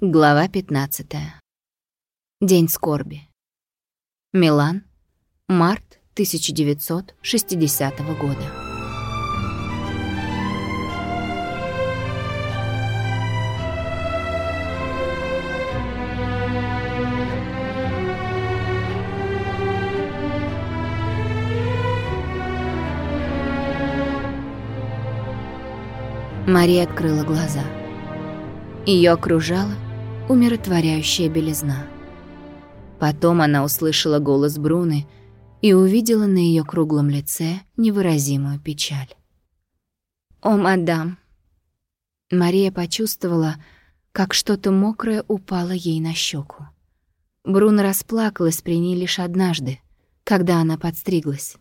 Глава 15. День скорби. Милан. Март 1960 года. Мария открыла глаза. Ее окружала умиротворяющая белизна. Потом она услышала голос Бруны и увидела на ее круглом лице невыразимую печаль. «О, мадам!» Мария почувствовала, как что-то мокрое упало ей на щеку. Бруно расплакалась при ней лишь однажды, когда она подстриглась.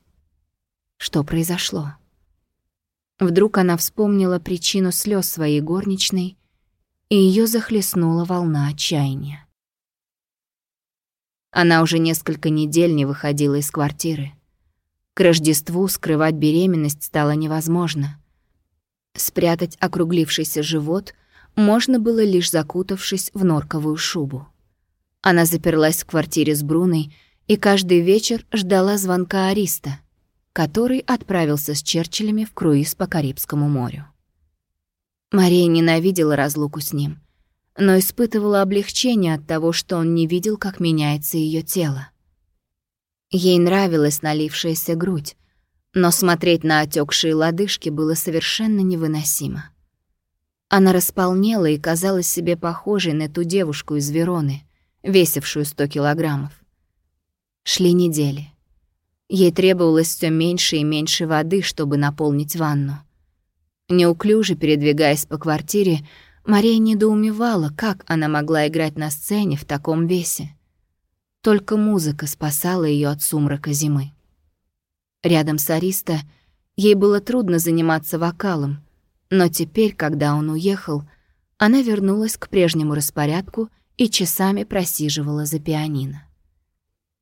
Что произошло? Вдруг она вспомнила причину слез своей горничной и ее захлестнула волна отчаяния. Она уже несколько недель не выходила из квартиры. К Рождеству скрывать беременность стало невозможно. Спрятать округлившийся живот можно было лишь закутавшись в норковую шубу. Она заперлась в квартире с Бруной и каждый вечер ждала звонка Ариста, который отправился с Черчиллями в круиз по Карибскому морю. Мария ненавидела разлуку с ним, но испытывала облегчение от того, что он не видел, как меняется ее тело. Ей нравилась налившаяся грудь, но смотреть на отекшие лодыжки было совершенно невыносимо. Она располнела и казалась себе похожей на ту девушку из Вероны, весившую 100 килограммов. Шли недели. Ей требовалось все меньше и меньше воды, чтобы наполнить ванну. Неуклюже передвигаясь по квартире, Мария недоумевала, как она могла играть на сцене в таком весе. Только музыка спасала ее от сумрака зимы. Рядом с Ариста ей было трудно заниматься вокалом, но теперь, когда он уехал, она вернулась к прежнему распорядку и часами просиживала за пианино.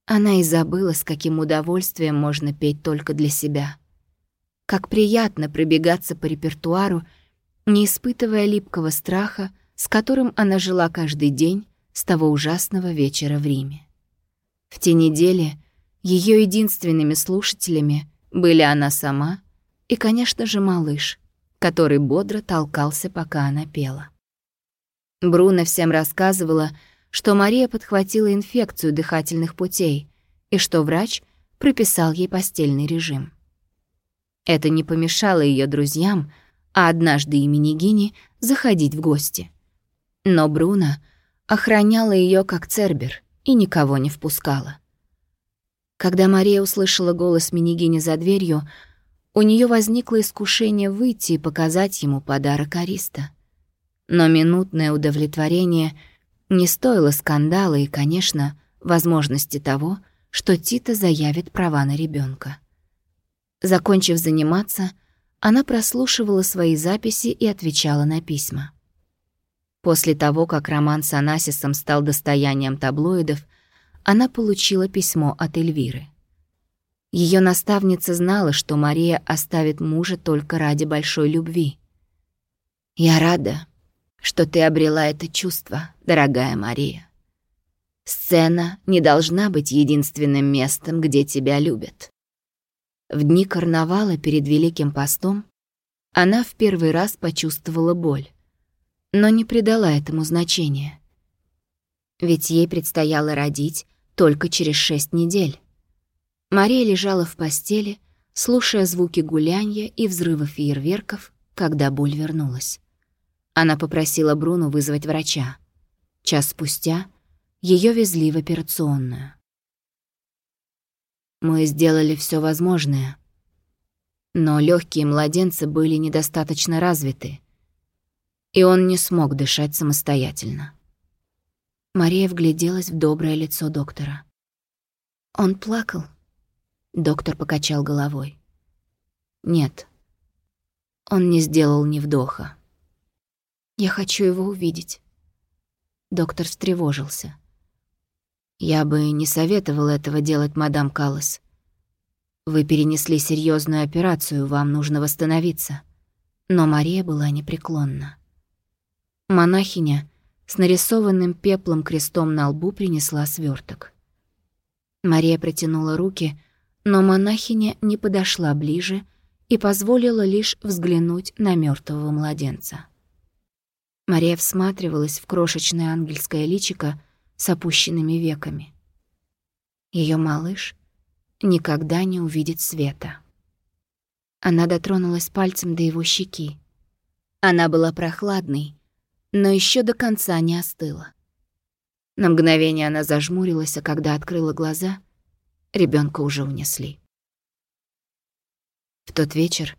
Она и забыла, с каким удовольствием можно петь только для себя — как приятно пробегаться по репертуару, не испытывая липкого страха, с которым она жила каждый день с того ужасного вечера в Риме. В те недели ее единственными слушателями были она сама и, конечно же, малыш, который бодро толкался, пока она пела. Бруно всем рассказывала, что Мария подхватила инфекцию дыхательных путей и что врач прописал ей постельный режим. Это не помешало ее друзьям, а однажды и Минигине, заходить в гости. Но Бруно охраняла ее как цербер и никого не впускала. Когда Мария услышала голос Минигини за дверью, у нее возникло искушение выйти и показать ему подарок Ариста. Но минутное удовлетворение не стоило скандала и, конечно, возможности того, что Тита заявит права на ребенка. Закончив заниматься, она прослушивала свои записи и отвечала на письма. После того, как роман с Анасисом стал достоянием таблоидов, она получила письмо от Эльвиры. Ее наставница знала, что Мария оставит мужа только ради большой любви. «Я рада, что ты обрела это чувство, дорогая Мария. Сцена не должна быть единственным местом, где тебя любят. В дни карнавала перед Великим постом она в первый раз почувствовала боль, но не придала этому значения. Ведь ей предстояло родить только через шесть недель. Мария лежала в постели, слушая звуки гулянья и взрывы фейерверков, когда боль вернулась. Она попросила Бруну вызвать врача. Час спустя ее везли в операционную. Мы сделали все возможное. Но легкие младенца были недостаточно развиты, и он не смог дышать самостоятельно. Мария вгляделась в доброе лицо доктора. Он плакал. Доктор покачал головой. Нет, он не сделал ни вдоха. Я хочу его увидеть. Доктор встревожился. Я бы не советовал этого делать, мадам Каллас. Вы перенесли серьезную операцию, вам нужно восстановиться. Но Мария была непреклонна. Монахиня с нарисованным пеплом крестом на лбу принесла сверток. Мария протянула руки, но монахиня не подошла ближе и позволила лишь взглянуть на мертвого младенца. Мария всматривалась в крошечное ангельское личико с опущенными веками. Ее малыш никогда не увидит света. Она дотронулась пальцем до его щеки. Она была прохладной, но еще до конца не остыла. На мгновение она зажмурилась, а когда открыла глаза, ребенка уже унесли. В тот вечер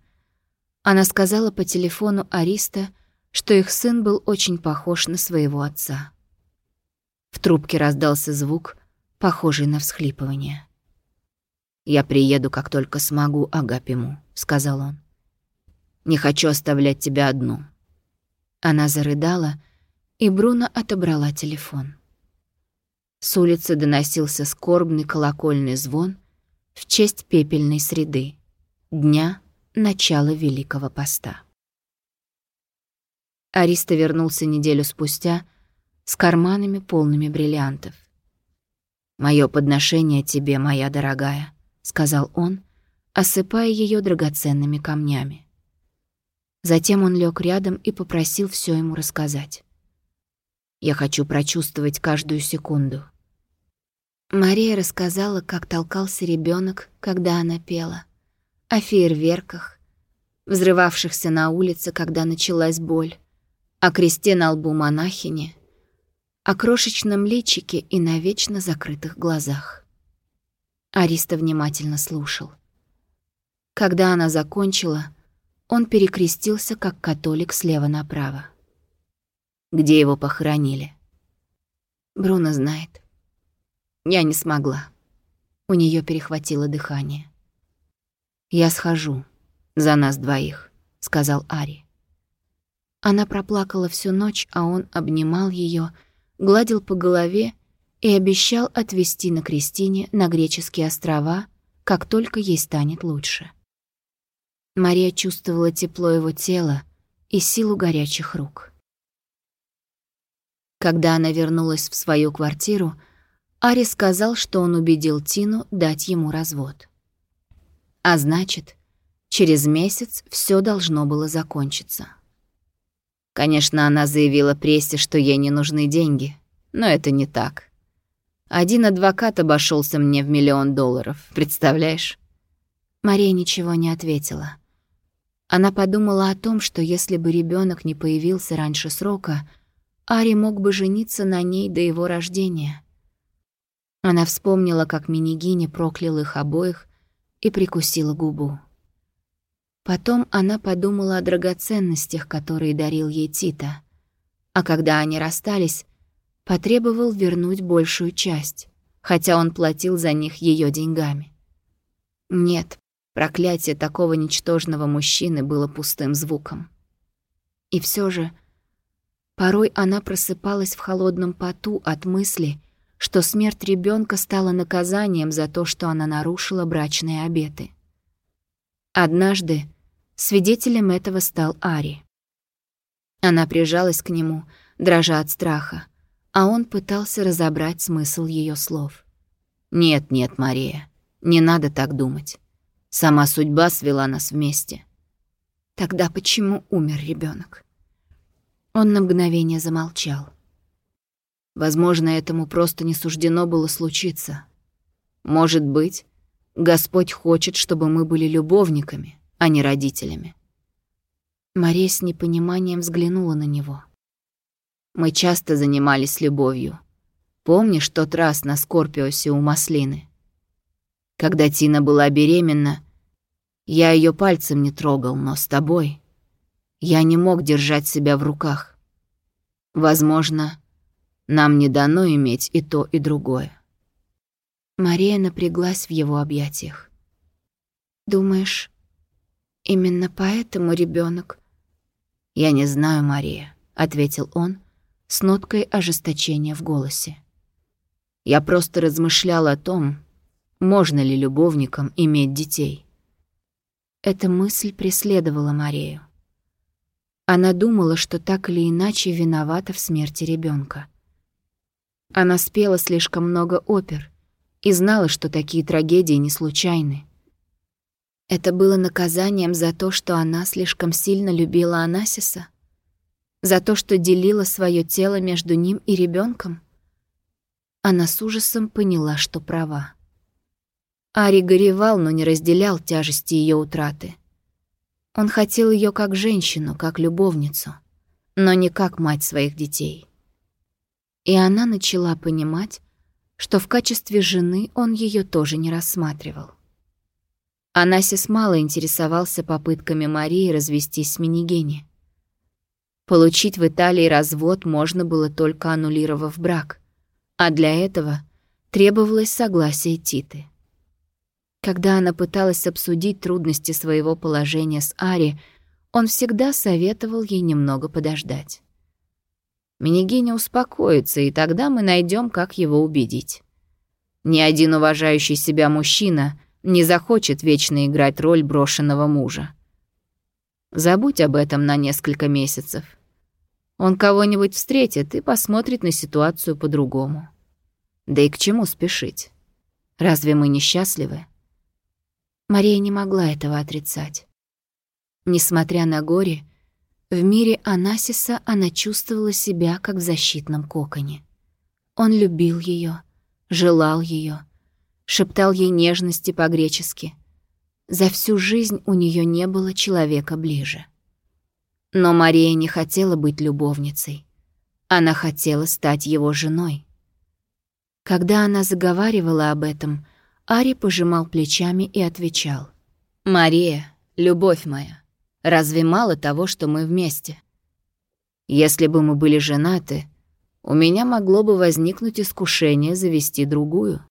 она сказала по телефону Ариста, что их сын был очень похож на своего отца. В трубке раздался звук, похожий на всхлипывание. «Я приеду, как только смогу, Агапиму», — сказал он. «Не хочу оставлять тебя одну». Она зарыдала, и Бруно отобрала телефон. С улицы доносился скорбный колокольный звон в честь пепельной среды, дня начала Великого Поста. Ариста вернулся неделю спустя с карманами полными бриллиантов. «Моё подношение тебе, моя дорогая», — сказал он, осыпая ее драгоценными камнями. Затем он лег рядом и попросил все ему рассказать. «Я хочу прочувствовать каждую секунду». Мария рассказала, как толкался ребенок, когда она пела, о фейерверках, взрывавшихся на улице, когда началась боль, о кресте на лбу монахини, о крошечном личике и на вечно закрытых глазах. Ариста внимательно слушал. Когда она закончила, он перекрестился как католик слева направо. Где его похоронили? Бруно знает. Я не смогла. У нее перехватило дыхание. «Я схожу. За нас двоих», — сказал Ари. Она проплакала всю ночь, а он обнимал ее, гладил по голове и обещал отвезти на Кристине на греческие острова, как только ей станет лучше. Мария чувствовала тепло его тела и силу горячих рук. Когда она вернулась в свою квартиру, Ари сказал, что он убедил Тину дать ему развод. А значит, через месяц все должно было закончиться. Конечно, она заявила прессе, что ей не нужны деньги, но это не так. Один адвокат обошелся мне в миллион долларов, представляешь? Мария ничего не ответила. Она подумала о том, что если бы ребенок не появился раньше срока, Ари мог бы жениться на ней до его рождения. Она вспомнила, как Минигини проклял их обоих и прикусила губу. Потом она подумала о драгоценностях, которые дарил ей Тита. А когда они расстались, потребовал вернуть большую часть, хотя он платил за них ее деньгами. Нет, проклятие такого ничтожного мужчины было пустым звуком. И все же, порой она просыпалась в холодном поту от мысли, что смерть ребенка стала наказанием за то, что она нарушила брачные обеты. Однажды, Свидетелем этого стал Ари. Она прижалась к нему, дрожа от страха, а он пытался разобрать смысл ее слов. «Нет, нет, Мария, не надо так думать. Сама судьба свела нас вместе». Тогда почему умер ребенок? Он на мгновение замолчал. Возможно, этому просто не суждено было случиться. Может быть, Господь хочет, чтобы мы были любовниками, а не родителями. Мария с непониманием взглянула на него. Мы часто занимались любовью. Помнишь тот раз на Скорпиосе у Маслины? Когда Тина была беременна, я ее пальцем не трогал, но с тобой я не мог держать себя в руках. Возможно, нам не дано иметь и то, и другое. Мария напряглась в его объятиях. «Думаешь, Именно поэтому ребенок. Я не знаю, Мария, ответил он с ноткой ожесточения в голосе. Я просто размышлял о том, можно ли любовникам иметь детей. Эта мысль преследовала Марию. Она думала, что так или иначе виновата в смерти ребенка. Она спела слишком много опер и знала, что такие трагедии не случайны. Это было наказанием за то, что она слишком сильно любила Анасиса? За то, что делила свое тело между ним и ребенком? Она с ужасом поняла, что права. Ари горевал, но не разделял тяжести ее утраты. Он хотел ее как женщину, как любовницу, но не как мать своих детей. И она начала понимать, что в качестве жены он ее тоже не рассматривал. Анасис мало интересовался попытками Марии развестись с Минигени. Получить в Италии развод можно было только аннулировав брак, а для этого требовалось согласие Титы. Когда она пыталась обсудить трудности своего положения с Ари, он всегда советовал ей немного подождать. Минигиня успокоится, и тогда мы найдем, как его убедить. Ни один уважающий себя мужчина не захочет вечно играть роль брошенного мужа. Забудь об этом на несколько месяцев. Он кого-нибудь встретит и посмотрит на ситуацию по-другому. Да и к чему спешить? Разве мы несчастливы? Мария не могла этого отрицать. Несмотря на горе, в мире Анасиса она чувствовала себя как в защитном коконе. Он любил ее, желал ее, шептал ей нежности по-гречески. За всю жизнь у нее не было человека ближе. Но Мария не хотела быть любовницей. Она хотела стать его женой. Когда она заговаривала об этом, Ари пожимал плечами и отвечал. «Мария, любовь моя, разве мало того, что мы вместе? Если бы мы были женаты, у меня могло бы возникнуть искушение завести другую.